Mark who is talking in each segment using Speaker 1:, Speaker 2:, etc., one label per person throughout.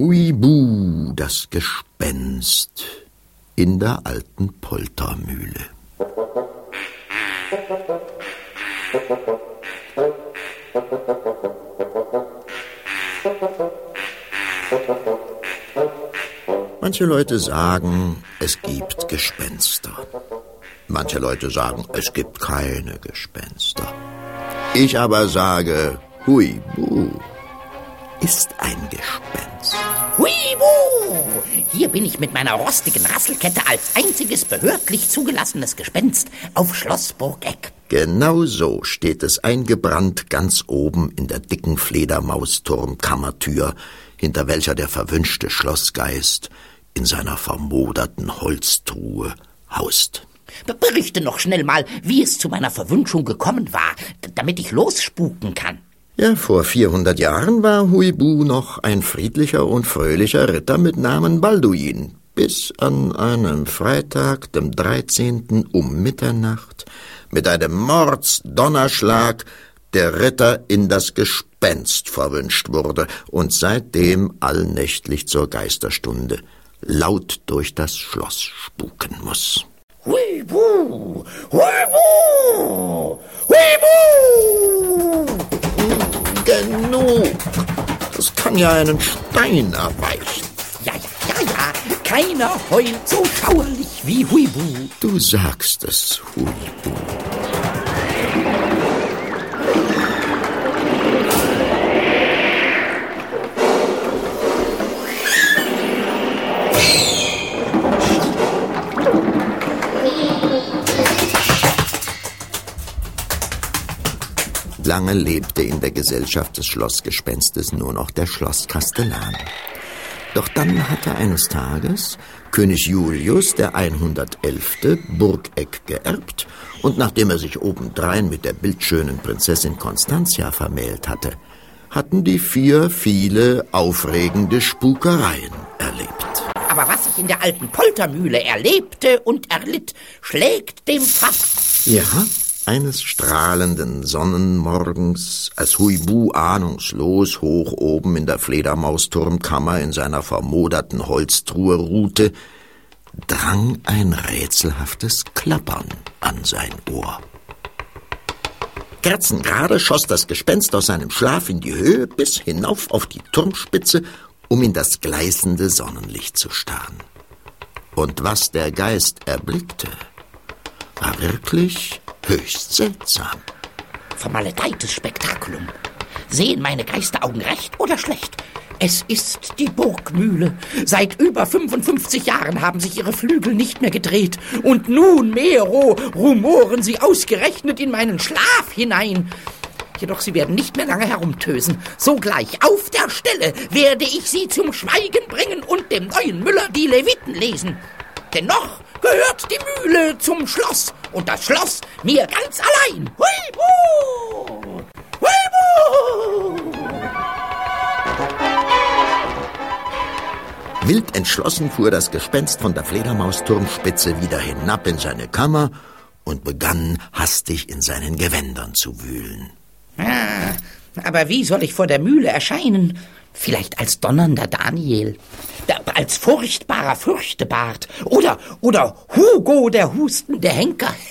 Speaker 1: Huibu, das Gespenst in der alten Poltermühle. Manche Leute sagen, es gibt Gespenster. Manche Leute sagen, es gibt keine Gespenster. Ich aber sage, Huibu ist ein Gespenst.
Speaker 2: Huibu! Hier bin ich mit meiner rostigen Rasselkette als einziges behördlich zugelassenes Gespenst auf Schloss Burgeck.
Speaker 1: Genau so steht es eingebrannt ganz oben in der dicken Fledermausturmkammertür, hinter welcher der verwünschte Schlossgeist in seiner vermoderten Holztruhe haust.
Speaker 2: Berichte noch schnell mal, wie es zu meiner Verwünschung gekommen war, damit ich losspuken kann.
Speaker 1: Ja, vor 400 Jahren war Huibu noch ein friedlicher und fröhlicher Ritter mit Namen Balduin, bis an einem Freitag, dem 13. um Mitternacht, mit einem Mordsdonnerschlag der Ritter in das Gespenst verwünscht wurde und seitdem allnächtlich zur Geisterstunde laut durch das Schloss spuken muss.
Speaker 2: Huibu! Huibu! Huibu!
Speaker 1: Genug! Das kann ja einen Stein erweichen.
Speaker 2: Ja, ja, ja, keiner heult so schauerlich wie Huibu.
Speaker 1: Du sagst es, Huibu. Lange lebte in der Gesellschaft des Schlossgespenstes nur noch der Schlosskastellan. Doch dann hatte eines Tages König Julius der 111. Burgeck geerbt und nachdem er sich obendrein mit der bildschönen Prinzessin Constantia vermählt hatte, hatten die vier viele aufregende Spukereien erlebt.
Speaker 2: Aber was ich in der alten Poltermühle erlebte und erlitt, schlägt dem Fass.
Speaker 1: Ja, eines strahlenden Sonnenmorgens, als Huibu ahnungslos hoch oben in der Fledermausturmkammer in seiner vermoderten Holztruhe ruhte, drang ein rätselhaftes Klappern an sein Ohr. Kerzengerade schoss das Gespenst aus seinem Schlaf in die Höhe bis hinauf auf die Turmspitze, um in das gleißende Sonnenlicht zu starren. Und was der Geist erblickte, war wirklich höchst seltsam.
Speaker 2: Vermaledeites Spektakulum. Sehen meine Geisteraugen recht oder schlecht? Es ist die Burgmühle. Seit über 55 Jahren haben sich ihre Flügel nicht mehr gedreht. Und nun, Mero, rumoren sie ausgerechnet in meinen Schlaf hinein. Jedoch sie werden nicht mehr lange herumtösen. Sogleich auf der Stelle werde ich sie zum Schweigen bringen und dem neuen Müller die Leviten lesen. Denn noch gehört die Mühle zum Schloss und das Schloss mir ganz allein. Huibu! Huibu!
Speaker 1: Wild entschlossen fuhr das Gespenst von der Fledermausturmspitze wieder hinab in seine Kammer und begann hastig in seinen Gewändern zu wühlen.
Speaker 2: Ah, aber wie soll ich vor der Mühle erscheinen? Vielleicht als donnernder Daniel, als furchtbarer Fürchtebart oder, oder Hugo der hustende Henker.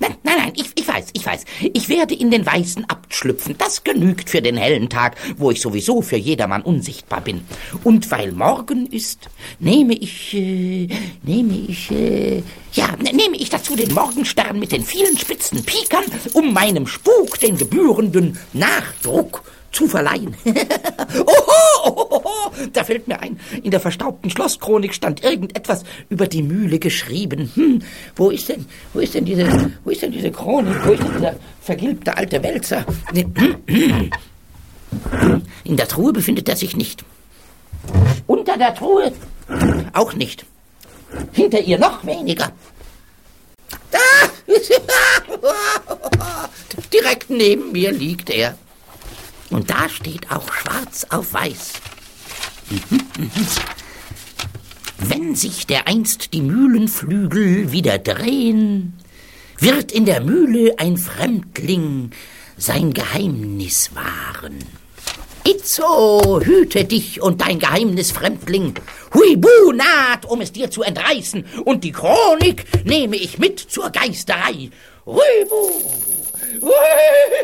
Speaker 2: nein, nein, nein, ich, ich weiß, ich weiß. Ich werde in den weißen Abt schlüpfen. Das genügt für den hellen Tag, wo ich sowieso für jedermann unsichtbar bin. Und weil morgen ist, nehme ich, äh, nehme ich, äh, ja, ne, nehme ich dazu den Morgenstern mit den vielen spitzen Pikern, um meinem Spuk den gebührenden Nachdruck zu verleihen. oho, oho, da fällt mir ein, in der verstaubten Schlosschronik stand irgendetwas über die Mühle geschrieben. Hm, wo ist denn, wo ist denn diese, wo ist denn diese Chronik? Wo ist denn dieser vergilbte alte Wälzer? In der Truhe befindet er sich nicht. Unter der Truhe auch nicht. Hinter ihr noch weniger. Da! Direkt neben mir liegt er. Und da steht auch schwarz auf weiß. Wenn sich dereinst die Mühlenflügel wieder drehen, wird in der Mühle ein Fremdling sein Geheimnis wahren. Itzo, hüte dich und dein Geheimnis, Fremdling. Huibu naht, um es dir zu entreißen, und die Chronik nehme ich mit zur Geisterei. Huibu, Huibu.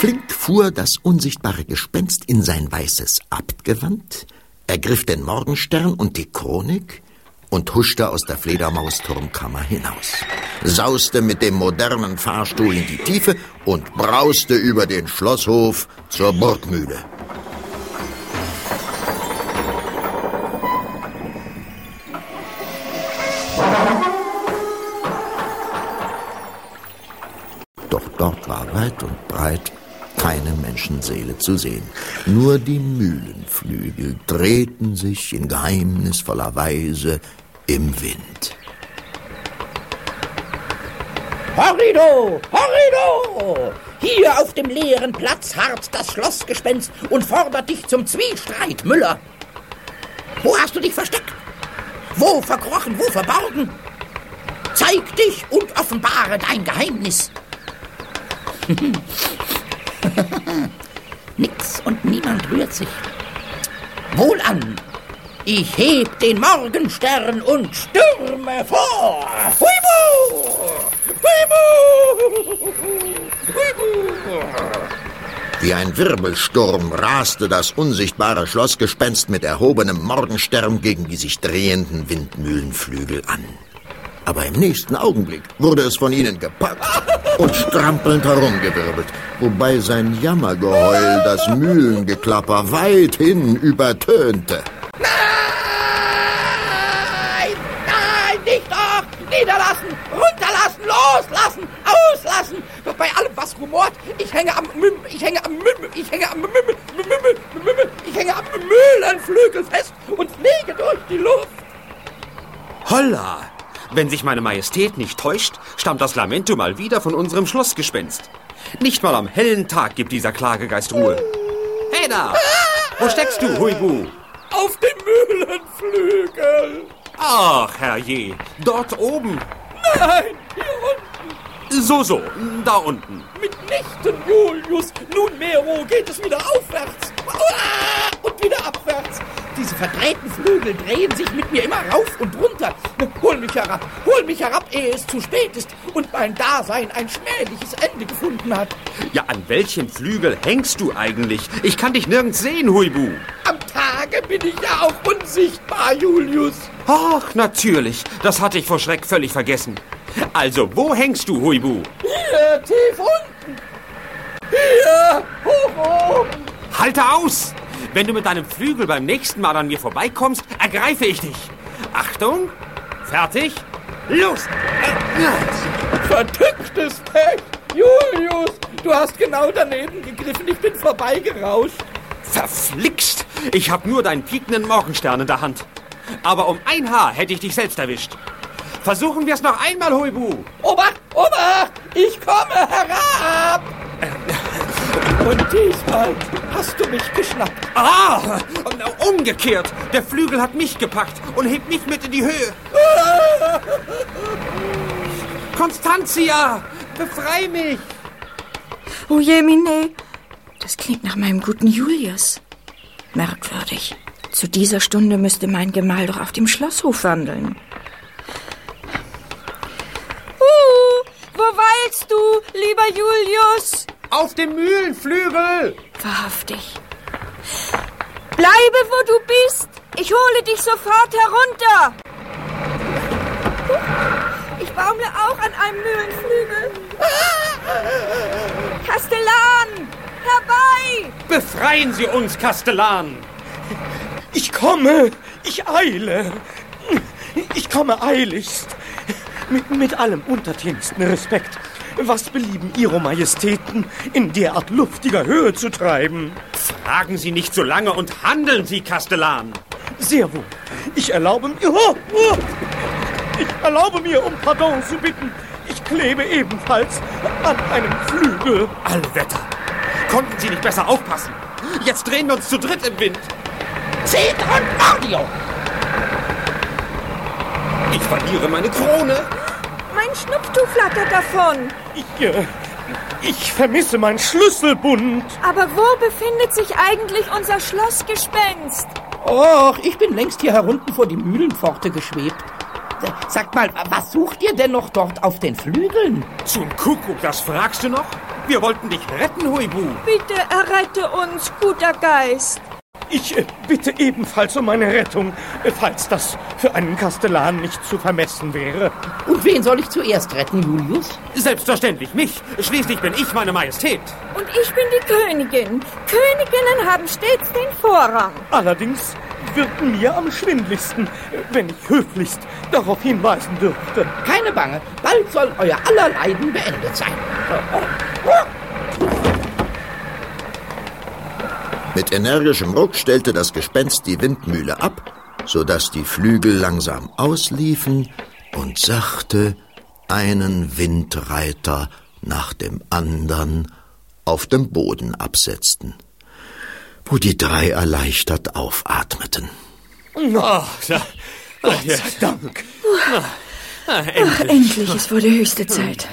Speaker 1: Flink fuhr das unsichtbare Gespenst in sein weißes Abtgewand, ergriff den Morgenstern und die Chronik und huschte aus der Fledermausturmkammer hinaus, sauste mit dem modernen Fahrstuhl in die Tiefe und brauste über den Schlosshof zur Burgmühle. Weit und breit keine Menschenseele zu sehen. Nur die Mühlenflügel drehten sich in geheimnisvoller Weise im Wind.
Speaker 2: Horrido! Horrido! Hier auf dem leeren Platz harrt das Schlossgespenst und fordert dich zum Zwiestreit, Müller. Wo hast du dich versteckt? Wo verkrochen, wo verborgen? Zeig dich und offenbare dein Geheimnis. Nix und niemand rührt sich. Wohlan! Ich heb den Morgenstern und stürme vor! Huibu! Huibu! Huibu!
Speaker 1: Wie ein Wirbelsturm raste das unsichtbare Schlossgespenst mit erhobenem Morgenstern gegen die sich drehenden Windmühlenflügel an. Aber im nächsten Augenblick wurde es von ihnen gepackt und strampelnd herumgewirbelt, wobei sein Jammergeheul das Mühlengeklapper weithin übertönte.
Speaker 2: Nein! Nein, nicht doch! Niederlassen! Runterlassen! Loslassen! Auslassen! Bei allem, was rumort, ich hänge am Müm, ich hänge am Müm, ich hänge am Müm, Müm, Müm, Müm, ich hänge am Mühlenflügel fest und fliege durch die Luft.
Speaker 3: Holla! Wenn sich meine Majestät nicht täuscht, stammt das Lamento mal wieder von unserem Schlossgespenst. Nicht mal am hellen Tag gibt dieser Klagegeist Ruhe. Hey da! Wo steckst du, Huibu?
Speaker 2: Auf dem Mühlenflügel!
Speaker 3: Ach, herrje, dort oben.
Speaker 2: Nein, hier unten!
Speaker 3: So, so, da unten.
Speaker 2: Mitnichten, Julius! Nunmehro geht es wieder aufwärts! Und wieder abwärts! Diese verdrehten Flügel drehen sich mit mir immer rauf und runter. Hol mich herab, hol mich herab, ehe es zu spät ist und mein Dasein ein schmähliches Ende gefunden hat.
Speaker 3: Ja, an welchem Flügel hängst du eigentlich? Ich kann dich nirgends sehen, Huibu.
Speaker 2: Am Tage bin ich ja auch unsichtbar, Julius.
Speaker 3: Ach, natürlich. Das hatte ich vor Schreck völlig vergessen. Also, wo hängst du, Huibu?
Speaker 2: Hier, tief unten. Hier, hoch oben.
Speaker 3: Halte aus! Wenn du mit deinem Flügel beim nächsten Mal an mir vorbeikommst, ergreife ich dich. Achtung! Fertig? Los!
Speaker 2: Vertücktes Pech! Julius, du hast genau daneben gegriffen. Ich bin vorbeigerauscht.
Speaker 3: Verflixt! Ich hab nur deinen piekenden Morgenstern in der Hand. Aber um ein Haar hätte ich dich selbst erwischt. Versuchen wir es noch einmal, Huibu.
Speaker 2: Obacht, Obacht! Ich komme herab! Und diesmal hast du mich geschnappt.
Speaker 3: Ah! Umgekehrt! Der Flügel hat mich gepackt und hebt mich mit in die Höhe. Constantia! Befrei mich!
Speaker 4: Oh je, Mine. Das klingt nach meinem guten Julius. Merkwürdig. Zu dieser Stunde müsste mein Gemahl doch auf dem Schlosshof wandeln. Uh, wo weilst du, lieber Julius?
Speaker 3: Auf dem Mühlenflügel!
Speaker 4: Wahrhaftig. Bleibe, wo du bist. Ich hole dich sofort herunter. Ich baumle auch an einem Mühlenflügel. Kastellan, herbei!
Speaker 3: Befreien Sie uns, Kastellan!
Speaker 5: Ich komme, ich eile. Ich komme eiligst. Mit, mit allem untertänigsten Respekt. Was belieben Ihre Majestäten, in derart luftiger Höhe zu treiben?
Speaker 3: Fragen Sie nicht so lange und handeln Sie, Kastellan!
Speaker 5: Sehr wohl. Ich erlaube mir. Oh, oh. Ich erlaube mir, um Pardon zu bitten. Ich klebe ebenfalls an einem Flügel.
Speaker 3: Allwetter! Konnten Sie nicht besser aufpassen? Jetzt drehen wir uns zu dritt im Wind.
Speaker 2: Seht und Mordio!
Speaker 3: Ich verliere meine Krone.
Speaker 4: Schnupftuch flattert davon.
Speaker 5: Ich, äh, ich vermisse mein Schlüsselbund.
Speaker 4: Aber wo befindet sich eigentlich unser Schlossgespenst?
Speaker 2: Och, ich bin längst hier herunten vor die Mühlenpforte geschwebt. Äh, Sagt mal, was sucht ihr denn noch dort auf den Flügeln?
Speaker 3: Zum Kuckuck, das fragst du noch? Wir wollten dich retten, Huibu.
Speaker 4: Bitte errette uns, guter Geist.
Speaker 5: Ich äh, bitte ebenfalls um meine Rettung, äh, falls das für einen Kastellan nicht zu vermessen wäre.
Speaker 2: Und wen soll ich zuerst retten, Julius?
Speaker 3: Selbstverständlich mich. Schließlich bin ich meine Majestät.
Speaker 4: Und ich bin die Königin. Königinnen haben stets den Vorrang.
Speaker 5: Allerdings wird mir am schwindligsten, wenn ich höflichst darauf hinweisen dürfte.
Speaker 2: Keine Bange, bald soll euer aller Leiden beendet sein.
Speaker 1: Mit energischem Ruck stellte das Gespenst die Windmühle ab, so dass die Flügel langsam ausliefen und sachte einen Windreiter nach dem andern auf dem Boden absetzten, wo die drei erleichtert aufatmeten.
Speaker 3: Oh, ja. Oh, ja.
Speaker 5: Dank.
Speaker 3: Ah,
Speaker 4: Ach, endlich, es wurde höchste Zeit.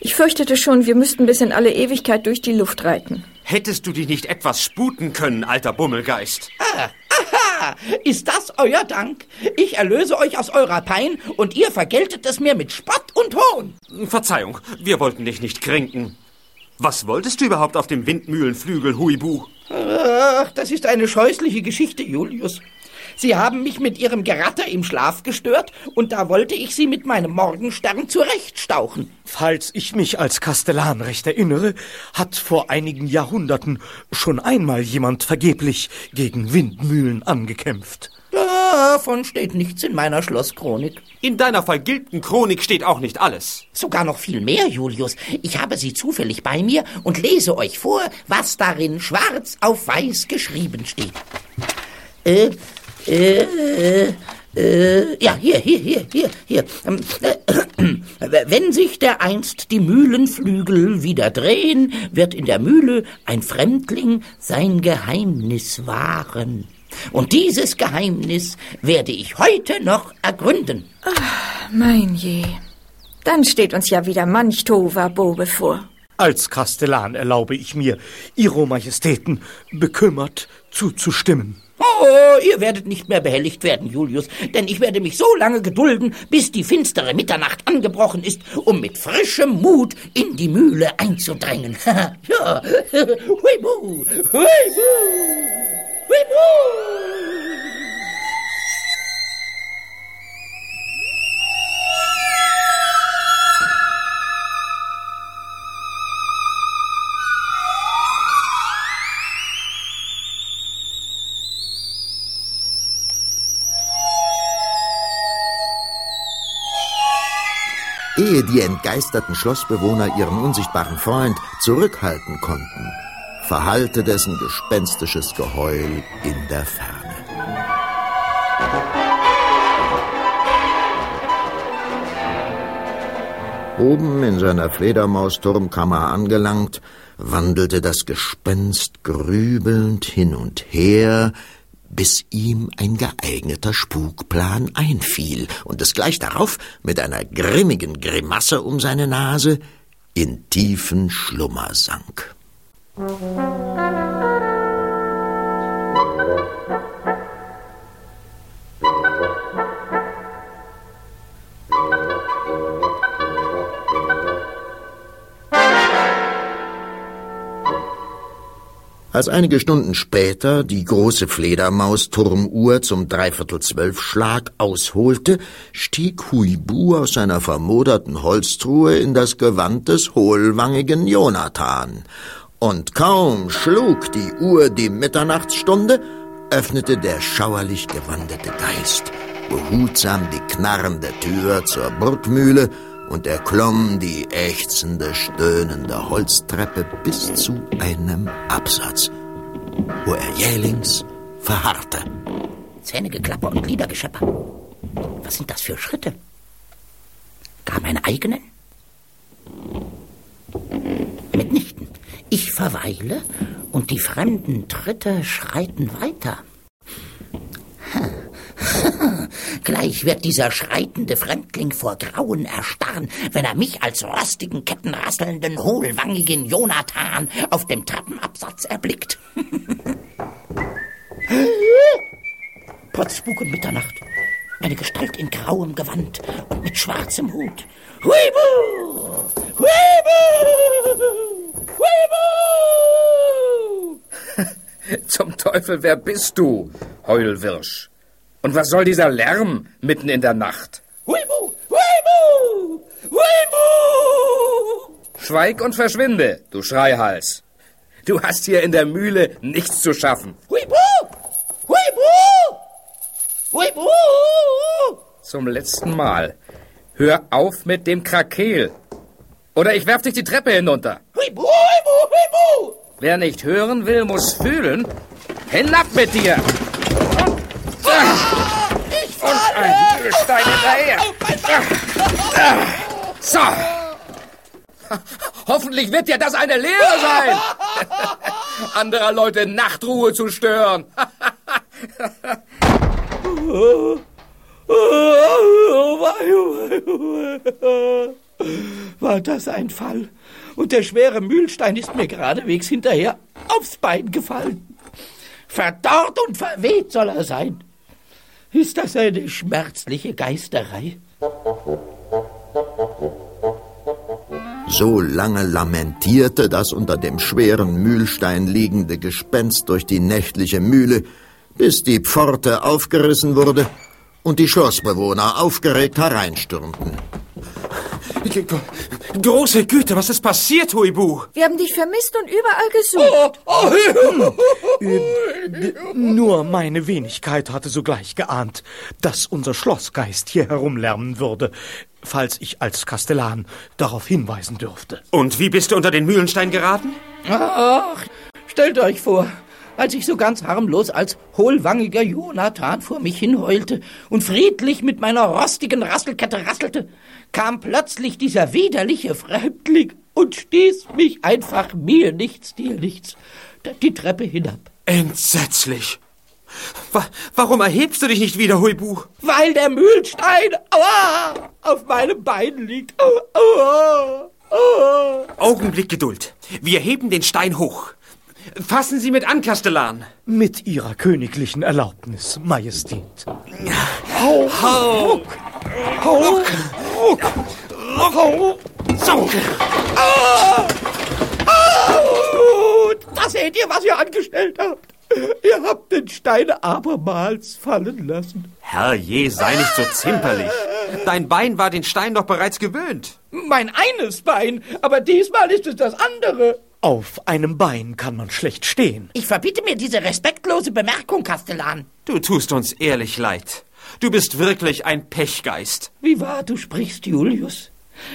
Speaker 4: Ich fürchtete schon, wir müssten bis in alle Ewigkeit durch die Luft reiten.
Speaker 3: Hättest du dich nicht etwas sputen können, alter Bummelgeist?
Speaker 2: Aha, ist das euer Dank? Ich erlöse euch aus eurer Pein und ihr vergeltet es mir mit Spott und Hohn.
Speaker 3: Verzeihung, wir wollten dich nicht kränken. Was wolltest du überhaupt auf dem Windmühlenflügel, Huibu?
Speaker 2: Ach, das ist eine scheußliche Geschichte, Julius. Sie haben mich mit ihrem Geratter im Schlaf gestört und da wollte ich sie mit meinem Morgenstern zurechtstauchen.
Speaker 5: Falls ich mich als Kastellan recht erinnere, hat vor einigen Jahrhunderten schon einmal jemand vergeblich gegen Windmühlen angekämpft.
Speaker 2: Davon steht nichts in meiner Schlosschronik.
Speaker 3: In deiner vergilbten Chronik steht auch nicht alles.
Speaker 2: Sogar noch viel mehr, Julius. Ich habe sie zufällig bei mir und lese euch vor, was darin schwarz auf weiß geschrieben steht. Äh, äh, äh, ja, hier, hier, hier, hier, hier. Ähm, äh, wenn sich dereinst die Mühlenflügel wieder drehen, wird in der Mühle ein Fremdling sein Geheimnis wahren. Und dieses Geheimnis werde ich heute noch ergründen.
Speaker 4: Mein je. Dann steht uns ja wieder manch Tova bevor.
Speaker 5: Als Kastellan erlaube ich mir, Ihro Majestäten bekümmert zuzustimmen.
Speaker 2: Oh, ihr werdet nicht mehr behelligt werden, Julius, denn ich werde mich so lange gedulden, bis die finstere Mitternacht angebrochen ist, um mit frischem Mut in die Mühle einzudrängen. ja, huibu, huibu, huibu.
Speaker 1: Die entgeisterten Schlossbewohner ihren unsichtbaren Freund zurückhalten konnten, verhallte dessen gespenstisches Geheul in der Ferne. Oben in seiner Fledermausturmkammer angelangt, wandelte das Gespenst grübelnd hin und her, bis ihm ein geeigneter Spukplan einfiel und es gleich darauf mit einer grimmigen Grimasse um seine Nase in tiefen Schlummer sank. Als einige Stunden später die große Fledermausturmuhr zum Dreiviertel-Zwölf-Schlag ausholte, stieg Huibu aus seiner vermoderten Holztruhe in das Gewand des hohlwangigen Jonathan. Und kaum schlug die Uhr die Mitternachtsstunde, öffnete der schauerlich gewandete Geist behutsam die knarrende Tür zur Burgmühle und erklomm die ächzende, stöhnende Holztreppe bis zu einem Absatz, wo er jählings verharrte.
Speaker 2: Zähnegeklapper und Gliedergeschepper. Was sind das für Schritte? Gar meine eigenen? Mitnichten. Ich verweile und die fremden Tritte schreiten weiter. Gleich wird dieser schreitende Fremdling vor Grauen erstarren, wenn er mich als rostigen, kettenrasselnden, hohlwangigen Jonathan auf dem Treppenabsatz erblickt. Potzspuk um Mitternacht. Eine Gestalt in grauem Gewand und mit schwarzem Hut. Huibu! Huibu!
Speaker 6: Huibu! Zum Teufel, wer bist du, Heulwirsch? Und was soll dieser Lärm mitten in der Nacht?
Speaker 2: Huibu! Huibu! Huibu!
Speaker 6: Schweig und verschwinde, du Schreihals. Du hast hier in der Mühle nichts zu schaffen.
Speaker 2: Huibu! Huibu! Huibu!
Speaker 6: Zum letzten Mal. Hör auf mit dem Krakeel. Oder ich werf dich die Treppe hinunter.
Speaker 2: Huibu! Huibu! Huibu!
Speaker 6: Wer nicht hören will, muss fühlen. Hinab mit dir! Und
Speaker 2: falle!
Speaker 6: Ein Mühlstein hinterher. So. Hoffentlich wird dir das eine Lehre sein, anderer Leute Nachtruhe zu stören.
Speaker 2: War das ein Fall? Und der schwere Mühlstein ist mir geradewegs hinterher aufs Bein gefallen. Verdorrt und verweht soll er sein. Ist das eine schmerzliche Geisterei?
Speaker 1: So lange lamentierte das unter dem schweren Mühlstein liegende Gespenst durch die nächtliche Mühle, bis die Pforte aufgerissen wurde und die Schlossbewohner aufgeregt hereinstürmten.
Speaker 3: Große Güte, was ist passiert, Huibu?
Speaker 4: Wir haben dich vermisst und überall gesucht.
Speaker 5: Nur meine Wenigkeit hatte sogleich geahnt, dass unser Schlossgeist hier herumlärmen würde, falls ich als Kastellan darauf hinweisen dürfte.
Speaker 3: Und wie bist du unter den Mühlenstein geraten?
Speaker 2: Ach, stellt euch vor, als ich so ganz harmlos als hohlwangiger Jonathan vor mich hinheulte und friedlich mit meiner rostigen Rasselkette rasselte, kam plötzlich dieser widerliche Fremdling und stieß mich einfach mir nichts, dir nichts, die Treppe hinab.
Speaker 3: Entsetzlich. Wa warum erhebst du dich nicht wieder, Huibu?
Speaker 2: Weil der Mühlstein aua, auf meinem Bein liegt. Aua, aua.
Speaker 3: Augenblick Geduld. Wir heben den Stein hoch. Fassen Sie mit an, Kastellan.
Speaker 5: Mit Ihrer königlichen Erlaubnis, Majestät.
Speaker 3: Hau! Hau! Hau! So!
Speaker 2: Au! Da seht ihr, was ihr angestellt habt. Ihr habt den Stein abermals fallen lassen.
Speaker 3: Herrje, sei nicht so zimperlich. Dein Bein war den Stein doch bereits gewöhnt.
Speaker 2: Mein eines Bein, aber diesmal ist es das andere.
Speaker 5: Auf einem Bein kann man schlecht stehen.
Speaker 2: Ich verbiete mir diese respektlose Bemerkung, Kastellan.
Speaker 3: Du tust uns ehrlich leid. Du bist wirklich ein Pechgeist.
Speaker 2: Wie wahr du sprichst, Julius.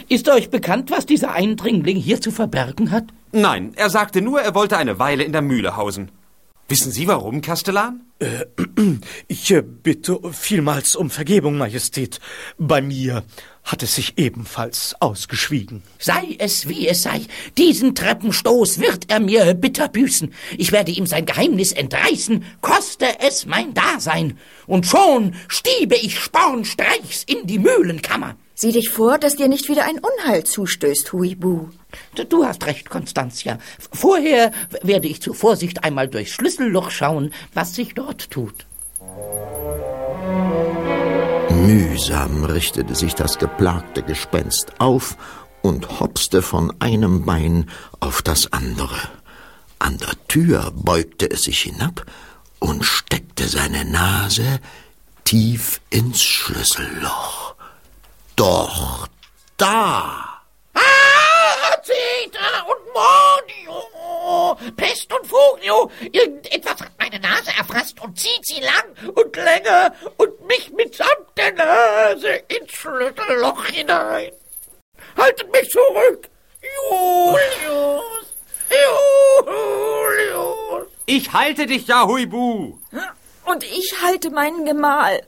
Speaker 2: Ist euch bekannt, was dieser Eindringling hier zu verbergen hat?
Speaker 3: Nein, er sagte nur, er wollte eine Weile in der Mühle hausen. Wissen Sie warum, Kastellan?
Speaker 5: Ich äh, bitte vielmals um Vergebung, Majestät. Bei mir hat es sich ebenfalls ausgeschwiegen.
Speaker 2: Sei es wie es sei, diesen Treppenstoß wird er mir bitter büßen. Ich werde ihm sein Geheimnis entreißen, koste es mein Dasein. Und schon stiebe ich spornstreichs in die Mühlenkammer.
Speaker 4: Sieh dich vor, dass dir nicht wieder ein Unheil zustößt, Huibu.
Speaker 2: Du- Du hast recht, Constantia. Vorher werde ich zur Vorsicht einmal durchs Schlüsselloch schauen, was sich dort tut.
Speaker 1: Mühsam richtete sich das geplagte Gespenst auf und hopste von einem Bein auf das andere. An der Tür beugte es sich hinab und steckte seine Nase tief ins Schlüsselloch. Doch da!
Speaker 2: Ah, Zeta und Mordio! Pest und Fugio! Irgendetwas hat meine Nase erfasst und zieht sie lang und länger und mich mitsamt der Nase ins Schlüsselloch hinein. Haltet mich zurück! Julius! Julius!
Speaker 3: Ich halte dich ja, Huibu.
Speaker 4: Und ich halte meinen Gemahl.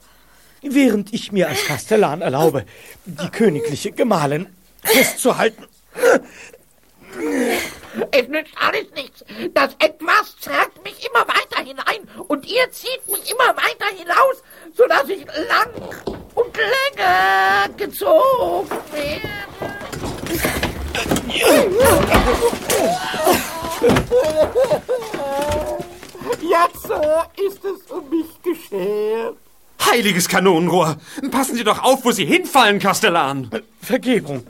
Speaker 5: Während ich mir als Kastellan erlaube, die königliche Gemahlin festzuhalten,
Speaker 2: Es nützt alles nichts. Das Etwas zerrt mich immer weiter hinein und ihr zieht mich immer weiter hinaus, sodass ich lang und länger gezogen werden.
Speaker 7: Jetzt so ist es um mich geschehen.
Speaker 3: Heiliges Kanonenrohr! Passen Sie doch auf, wo Sie hinfallen, Kastellan!
Speaker 5: Vergebung.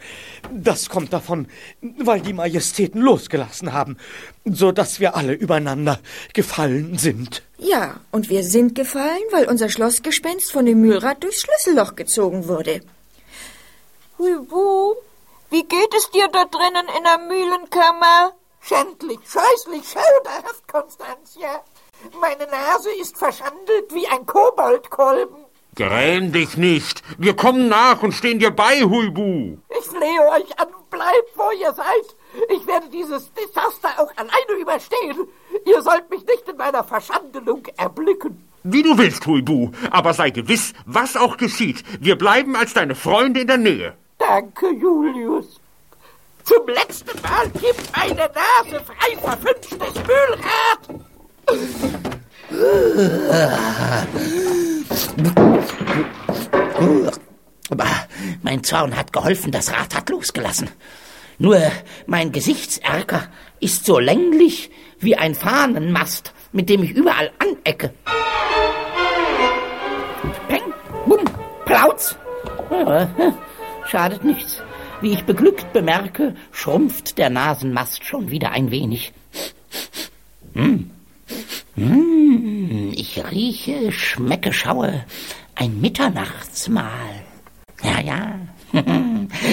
Speaker 5: Das kommt davon, weil die Majestäten losgelassen haben, so dass wir alle übereinander gefallen sind.
Speaker 4: Ja, und wir sind gefallen, weil unser Schlossgespenst von dem Mühlrad durchs Schlüsselloch gezogen wurde.
Speaker 8: Huibu, wie geht es dir da drinnen in der Mühlenkammer?
Speaker 7: Schändlich, scheußlich, schauderhaft, Konstantia. Meine Nase ist verschandelt wie ein Koboldkolben.
Speaker 9: Gräm dich nicht. Wir kommen nach und stehen dir bei, Huibu.
Speaker 7: Ich flehe euch an, bleibt, wo ihr seid. Ich werde dieses Desaster auch alleine überstehen. Ihr sollt mich nicht in meiner Verschandelung erblicken.
Speaker 9: Wie du willst, Huibu. Aber sei gewiss, was auch geschieht, wir bleiben als deine Freunde in der Nähe.
Speaker 7: Danke, Julius. Zum letzten Mal gib meine Nase frei, verwünschtes Mühlrad.
Speaker 2: Aber mein Zorn hat geholfen, das Rad hat losgelassen. Nur mein Gesichtserker ist so länglich wie ein Fahnenmast, mit dem ich überall anecke. Peng, bumm, plauz. Schadet nichts. Wie ich beglückt bemerke, schrumpft der Nasenmast schon wieder ein wenig. Hm. Hm, ich rieche, schmecke, schaue. Ein Mitternachtsmahl. Ja, ja.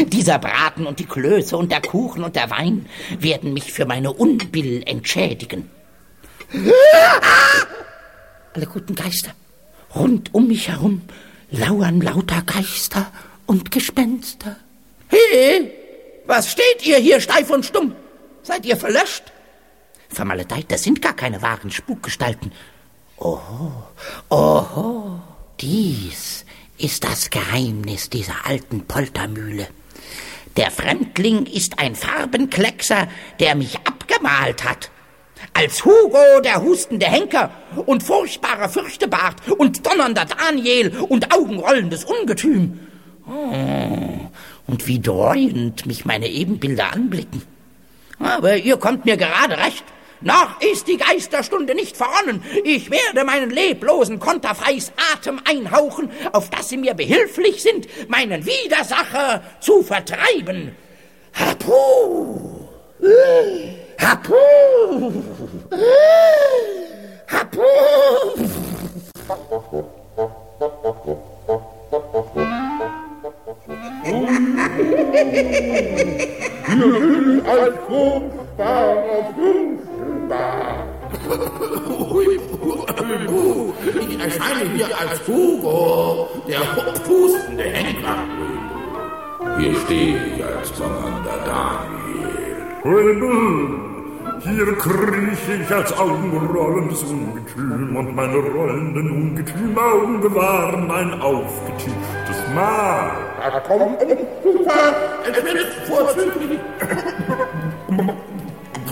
Speaker 2: Dieser Braten und die Klöße und der Kuchen und der Wein werden mich für meine Unbill entschädigen. Alle guten Geister. Rund um mich herum lauern lauter Geister und Gespenster. He, was steht ihr hier steif und stumm? Seid ihr verlöscht? Vermaledeit, das sind gar keine wahren Spukgestalten. Oho, oho, dies ist das Geheimnis dieser alten Poltermühle. Der Fremdling ist ein Farbenkleckser, der mich abgemalt hat. Als Hugo der hustende Henker und furchtbarer Fürchtebart und donnernder Daniel und augenrollendes Ungetüm. Oh, und wie dreuend mich meine Ebenbilder anblicken. Aber ihr kommt mir gerade recht. Noch ist die Geisterstunde nicht verronnen. Ich werde meinen leblosen Konterfeis Atem einhauchen, auf dass sie mir behilflich sind, meinen Widersacher zu vertreiben. Hapu! Hapu! Hapu!
Speaker 9: Wir sind als fruchtbarer Fürstenbar.
Speaker 10: Ich erscheine hier als Hugo, der pustende Henker. Hier stehe ich als Commander Daniel.
Speaker 11: Hier krieche ich als augenrollendes Ungetüm und meine rollenden Ungetümaugen gewahren ein aufgetischtes Mahl.
Speaker 10: Da kommt ein Super, es wird vorzüglich.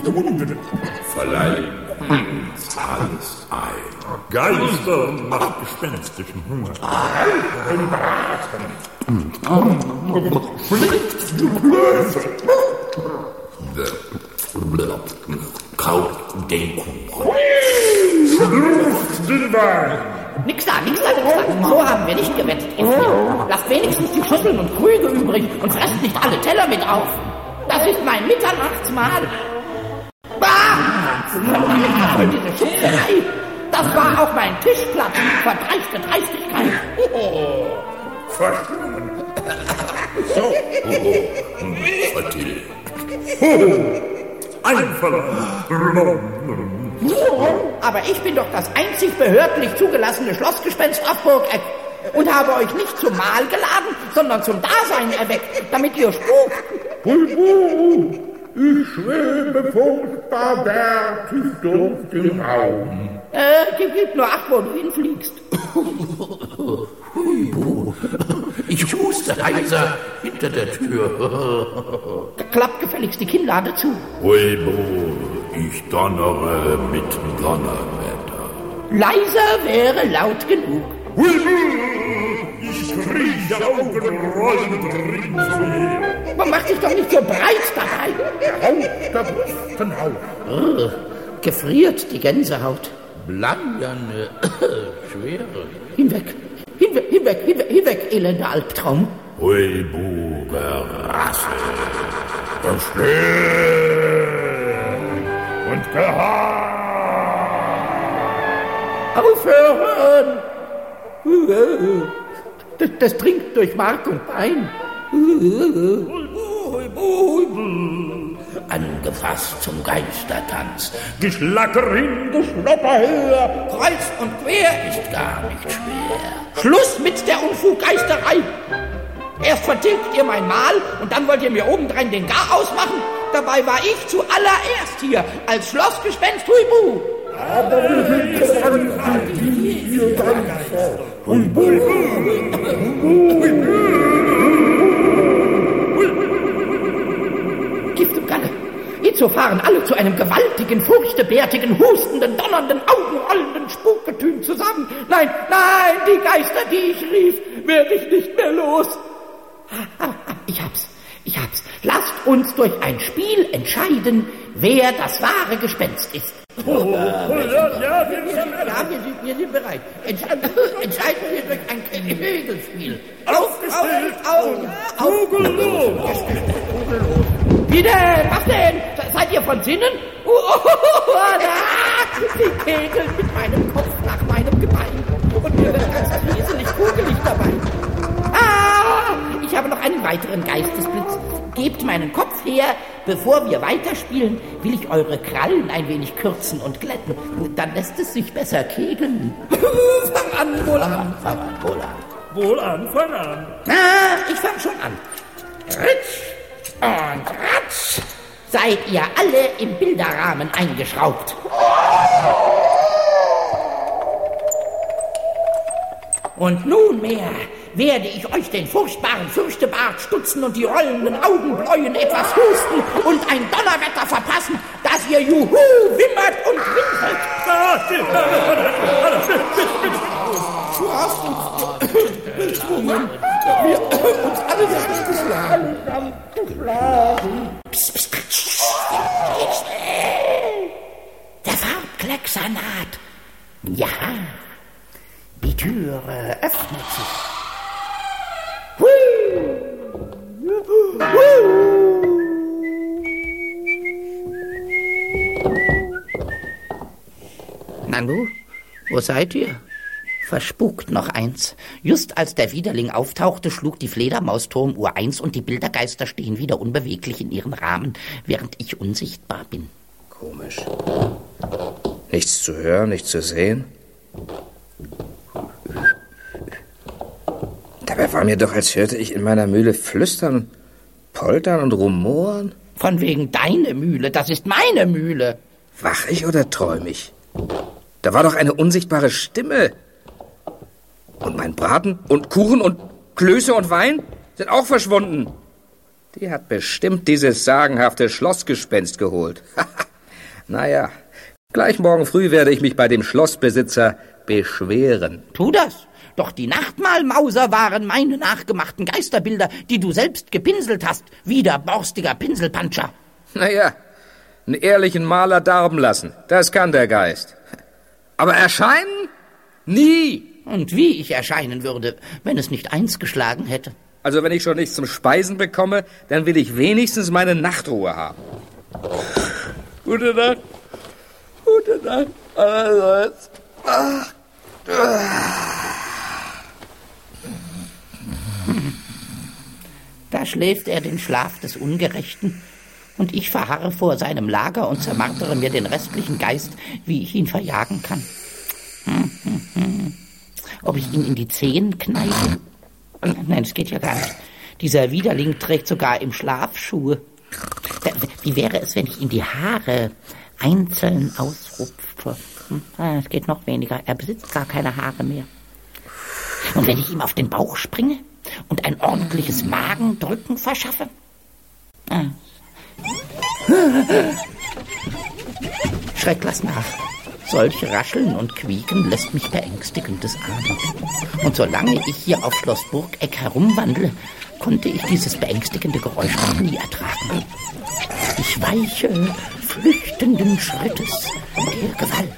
Speaker 10: Verleihen uns alles ein.
Speaker 11: Geister nach gespenstischen Hunger.
Speaker 10: Fliegt du Blöße. Kaut den Kuchen.
Speaker 11: Schlürft den Wein.
Speaker 2: Nix da, nix da, nix da. So haben wir nicht gewettet. Lasst wenigstens die Schüsseln und Krüge übrig und fresst nicht alle Teller mit auf. Das ist mein Mitternachtsmahl. Bah! Voll diese Schubserei. Das war auch mein Tischplatz. Verdreiste Dreistigkeit.
Speaker 11: Verstanden.
Speaker 10: So, Hugo, vertilgt.
Speaker 11: Einverlangt.
Speaker 2: Aber ich bin doch das einzig behördlich zugelassene Schlossgespenst auf Burgeck und habe euch nicht zum Mahl geladen, sondern zum Dasein erweckt, damit ihr spukt.
Speaker 9: Huibu, ich schwebe furchtbar bärtig durch den Raum.
Speaker 2: Äh, gib, gib nur acht, wo du hinfliegst.
Speaker 10: Ich huste heiser hinter der Tür.
Speaker 2: Klappt gefälligst die Kinnlade zu.
Speaker 10: Huibu, ich donnere mit Donnerwetter.
Speaker 2: Leiser wäre laut genug.
Speaker 11: Ich kriege grässliche Augenrollen ringsumher.
Speaker 2: Man macht sich doch nicht so breit dabei.
Speaker 10: Auf der Brustenhaut.
Speaker 2: Brr, gefriert die Gänsehaut.
Speaker 10: Bleierne Schwere.
Speaker 2: Hinweg, hinweg, hinweg, hinweg, hinweg, elender Albtraum.
Speaker 10: Huibu Gerasse. Verstehen und gehabt.
Speaker 2: Aufhören! Das, das dringt durch Mark und Bein.
Speaker 10: Angefasst zum Geistertanz.
Speaker 11: Geschlacker in Geschlopper her.
Speaker 2: Kreuz und quer
Speaker 10: Ist gar nicht schwer.
Speaker 2: Schluss mit der Unfuggeisterei! Erst vertilgt ihr mein Mahl und dann wollt ihr mir obendrein den Gar ausmachen? Dabei war ich zuallererst hier als Schlossgespenst Huibu.
Speaker 11: Aber wir sind die Geister. Huibu.
Speaker 2: Gift und Galle. Itzo fahren alle zu einem gewaltigen, furchtebärtigen, hustenden, donnernden, augenrollenden Spukgetüm zusammen. Nein, nein, die Geister, die ich rief, werde ich nicht mehr los. Ich hab's, ich hab's. Lasst uns durch ein Spiel entscheiden, wer das wahre Gespenst ist.
Speaker 11: Ja, ja, wir sind
Speaker 2: Ja, wir sind, wir sind bereit. Entscheiden, entscheiden wir durch ein Regelspiel. Aufgestellt, Augen,
Speaker 11: Kugellos.
Speaker 2: Wie denn? Was denn? Se- Seid ihr von Sinnen? Oh, oh, oh, oh, ah, Sie kegeln mit meinem Kopf nach meinem Gebein. Und mir wird ganz rieselig kugelig dabei. Ah, ich habe noch einen weiteren Geistesblitz. Gebt meinen Kopf her. Bevor wir weiterspielen, will ich eure Krallen ein wenig kürzen und glätten. Dann lässt es sich besser kegeln. fang an, wohl an. Fang an, wohl an.
Speaker 11: Wohl an, fang an.
Speaker 2: Ah, ich fang schon an. Ritsch und ratsch seid ihr alle im Bilderrahmen eingeschraubt. Und nunmehr werde ich euch den furchtbaren Fürchtebart stutzen und die rollenden Augenbläuen etwas husten und ein Donnerwetter verpassen, dass ihr Juhu wimmert und winselt.
Speaker 11: Still.
Speaker 2: Du hast uns gezwungen. Wir uns alle sind geschlagen. geschlagen. Psst, psst, psst. Der Farbkleckser naht. Ja, die Türe öffnet sich. Nanu, wo seid ihr? Verspukt noch eins. Just als der Widerling auftauchte, schlug die Fledermaus Turmuhr eins und die Bildergeister stehen wieder unbeweglich in ihren Rahmen, während ich unsichtbar bin.
Speaker 6: Komisch. Nichts zu hören, nichts zu sehen. Dabei war mir doch, als hörte ich in meiner Mühle flüstern, poltern und rumoren.
Speaker 2: Von wegen deine Mühle, das ist meine Mühle.
Speaker 6: Wach ich oder träum ich? Da war doch eine unsichtbare Stimme. Und mein Braten und Kuchen und Klöße und Wein sind auch verschwunden. Die hat bestimmt dieses sagenhafte Schlossgespenst geholt. naja, gleich morgen früh werde ich mich bei dem Schlossbesitzer beschweren.
Speaker 2: Tu das. Doch die Nachtmahlmauser waren meine nachgemachten Geisterbilder, die du selbst gepinselt hast. Wieder borstiger Pinselpanscher.
Speaker 6: Naja, einen ehrlichen Maler darben lassen, das kann der Geist. Aber erscheinen? Nie.
Speaker 2: Und wie ich erscheinen würde, wenn es nicht eins geschlagen hätte.
Speaker 6: Also wenn ich schon nichts zum Speisen bekomme, dann will ich wenigstens meine Nachtruhe haben. Gute Nacht. Gute Nacht. Allerseits. Ah.
Speaker 2: Da schläft er den Schlaf des Ungerechten, und ich verharre vor seinem Lager und zermartere mir den restlichen Geist, wie ich ihn verjagen kann. Hm, hm, hm. Ob ich ihn in die Zehen kneife? Nein, das geht ja gar nicht. Dieser Widerling trägt sogar im Schlaf Schuhe. Wie wäre es, wenn ich ihm die Haare einzeln ausrupfe? Hm, ah, Es geht noch weniger. Er besitzt gar keine Haare mehr. Und wenn ich ihm auf den Bauch springe und ein ordentliches Magendrücken verschaffe? Ah. Schreck, lass nach. Solch Rascheln und Quieken lässt mich beängstigendes ahnen. Und solange ich hier auf Schloss Burgeck herumwandle, konnte ich dieses beängstigende Geräusch noch nie ertragen. Ich weiche flüchtenden Schrittes der Gewalt.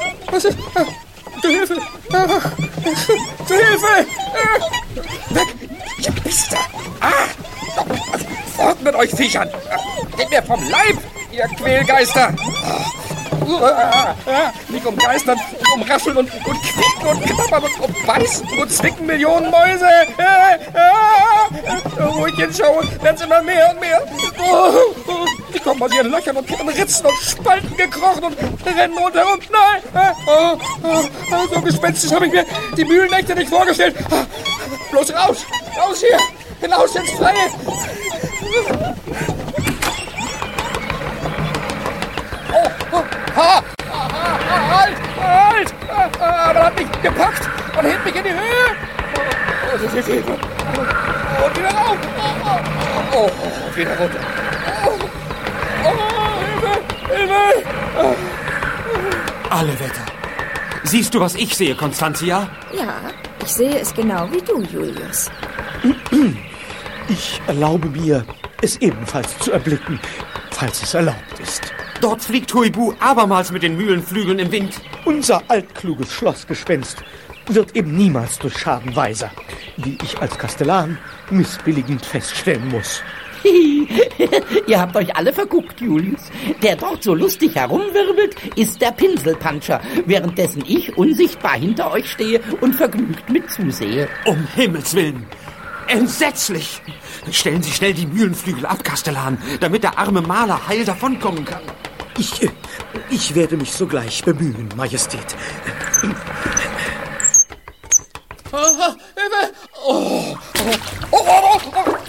Speaker 6: Was ist? Zu Hilfe! Zu Hilfe! Weg! Ihr Biester! Ah! Fort mit euch Viechern! Geht mir vom Leib, ihr Quälgeister! Nicht um Geistern, um Rascheln und, und Quieken und Knabbern und um Beißen und Zwicken Millionen Mäuse! Wo ich hinschaue, werden es immer mehr und mehr! Die kommen aus ihren Löchern und ihren Ritzen und Spalten gekrochen und rennen rundherum. Nein! Oh, oh, oh, so gespenstisch habe ich mir die Mühlennächte nicht vorgestellt. Bloß raus! Raus hier! Hinaus ins Freie! Oh, oh, ha! Halt! Halt! Aber hat mich gepackt und hebt mich in die Höhe! Oh! Und wieder rauf! Oh, oh, wieder runter! Oh, oh, Hilfe! Hilfe!
Speaker 3: Alle Wetter. Siehst du, was ich sehe, Constantia?
Speaker 4: Ja, ich sehe es genau wie du, Julius.
Speaker 5: Ich erlaube mir, es ebenfalls zu erblicken, falls es erlaubt ist.
Speaker 3: Dort fliegt Huibu abermals mit den Mühlenflügeln im Wind.
Speaker 5: Unser altkluges Schlossgespenst wird eben niemals durch Schaden weiser, wie ich als Kastellan missbilligend feststellen muss.
Speaker 2: Ihr habt euch alle verguckt, Julius. Der dort so lustig herumwirbelt, ist der Pinselpanscher, währenddessen ich unsichtbar hinter euch stehe und vergnügt mit zusehe.
Speaker 3: Um Himmels Willen! Entsetzlich! Stellen Sie schnell die Mühlenflügel ab, Kastellan, damit der arme Maler heil davonkommen kann.
Speaker 5: Ich, äh, ich werde mich sogleich bemühen, Majestät.
Speaker 6: Ah! Oh, oh, oh, oh, oh.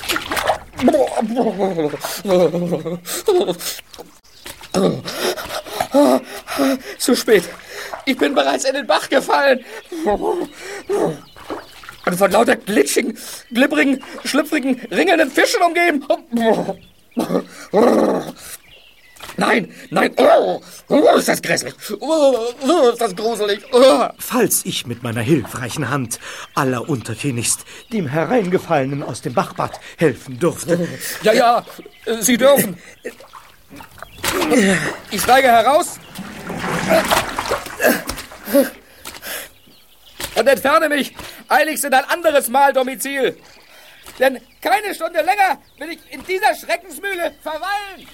Speaker 6: Zu spät. Ich bin bereits in den Bach gefallen. Und von lauter glitschigen, glibberigen, schlüpfrigen, ringelnden Fischen umgeben. Nein, nein, oh, oh, ist das grässlich. Oh, oh, ist das gruselig. Oh.
Speaker 5: Falls ich mit meiner hilfreichen Hand alleruntertänigst dem Hereingefallenen aus dem Bachbad helfen durfte.
Speaker 6: Ja, ja, Sie dürfen. Ich steige heraus und entferne mich eiligst in ein anderes Mahldomizil. Denn keine Stunde länger will ich in dieser Schreckensmühle verweilen.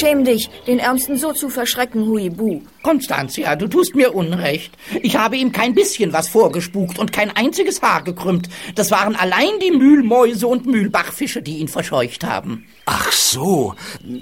Speaker 4: Schäm dich, den Ärmsten so zu verschrecken, Huibu.
Speaker 2: Constantia, du tust mir Unrecht. Ich habe ihm kein bisschen was vorgespukt und kein einziges Haar gekrümmt. Das waren allein die Mühlmäuse und Mühlbachfische, die ihn verscheucht haben.
Speaker 3: Ach so.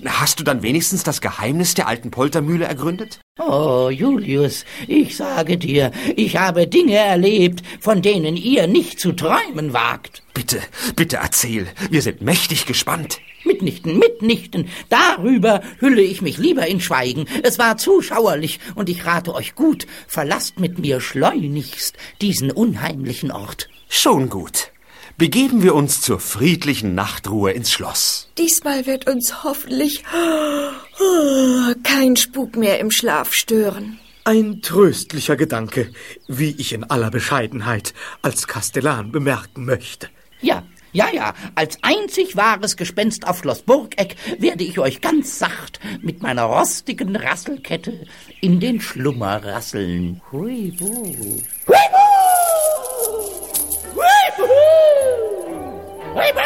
Speaker 3: Hast du dann wenigstens das Geheimnis der alten Poltermühle ergründet?
Speaker 2: Oh, Julius, ich sage dir, ich habe Dinge erlebt, von denen ihr nicht zu träumen wagt.
Speaker 3: Bitte, bitte erzähl. Wir sind mächtig gespannt.
Speaker 2: Mitnichten, mitnichten. Darüber hülle ich mich lieber in Schweigen. Es war zuschauerlich, und ich rate euch gut, verlasst mit mir schleunigst diesen unheimlichen Ort.
Speaker 3: Schon gut. Begeben wir uns zur friedlichen Nachtruhe ins Schloss.
Speaker 4: Diesmal wird uns hoffentlich oh, kein Spuk mehr im Schlaf stören.
Speaker 5: Ein tröstlicher Gedanke, wie ich in aller Bescheidenheit als Kastellan bemerken möchte.
Speaker 2: Ja, ja, ja, als einzig wahres Gespenst auf Schloss Burgeck werde ich euch ganz sacht mit meiner rostigen Rasselkette in den Schlummer rasseln. Hui, hu. 呜呼回本